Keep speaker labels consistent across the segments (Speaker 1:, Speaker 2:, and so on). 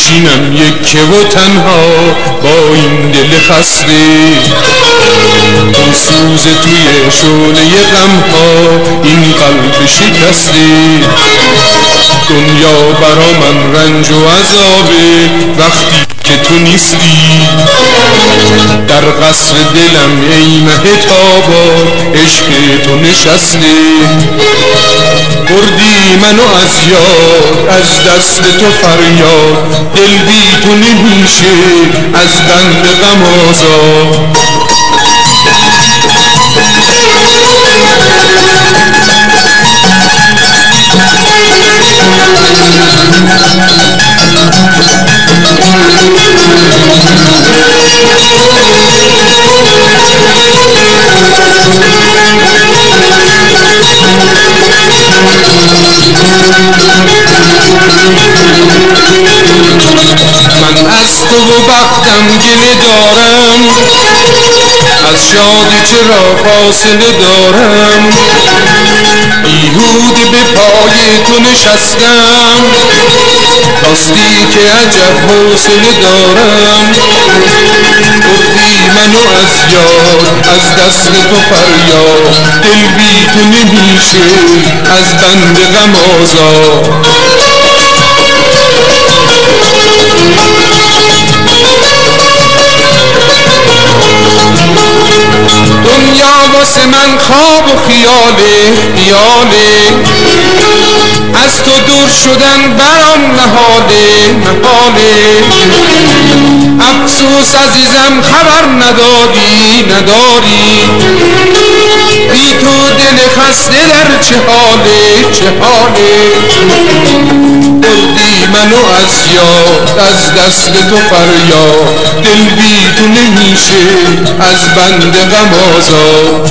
Speaker 1: بشینم یکه و تنها با این دل خسته. این سوز توی شعله غم ها این قلب شکسته. دنیا برا من رنج و عذابه. وقتی که تو نیستی. در قصر دلم ای مه تابا عشق تو نشسته. بردی منو از یاد از دست تو فریاد. دل بی تو نمیشه از بند غم آزاد. من از تو و بختم گله دارم. از شادی چرا فاصله دارم؟ بیهود به پای تو نشستم. راستی که عجب حوصله دارم. بردی منو از یاد از دست تو فریاد. دل بی تو نمیشه از بند غم آزاد. دنیا واسه من خواب و خیاله خیاله. از تو دور شدن برام نهاله نهاله افسوس عزیزم خبر نداری نداری. بی تو دل خسته در چه حاله چه حاله. بردی منو از یاد از دست تو فریاد. دل بی تو نمیشه از بند غم آزاد.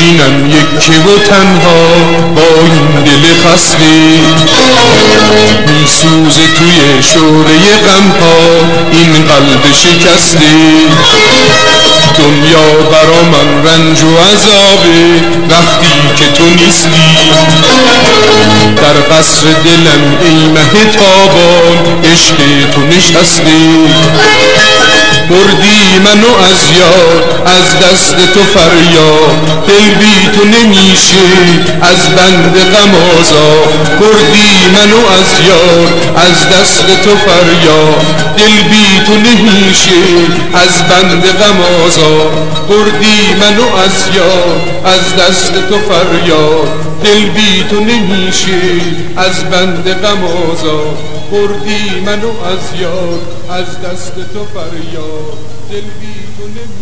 Speaker 1: کی بشینم یکی و تنها با این دل خسته. میسوز توی شوره غم ها این قلب شکسته. دنیا برا من رنج و عذابه وقتی که تو نیستی. در قصر دلم ای مه تابان عشق تو نشسته. بردی منو از یاد از دست تو فریاد. دل بی تو نمیشه از بند غم بردی منو از یاد از دست تو فریاد. دل بی تو نمیشه از بند غم بردی منو از یاد از دست تو فریاد. دل بی تو نمیشه از بند غم بردی منو از یاد از دست تو فریاد. دل بی تو نمیشه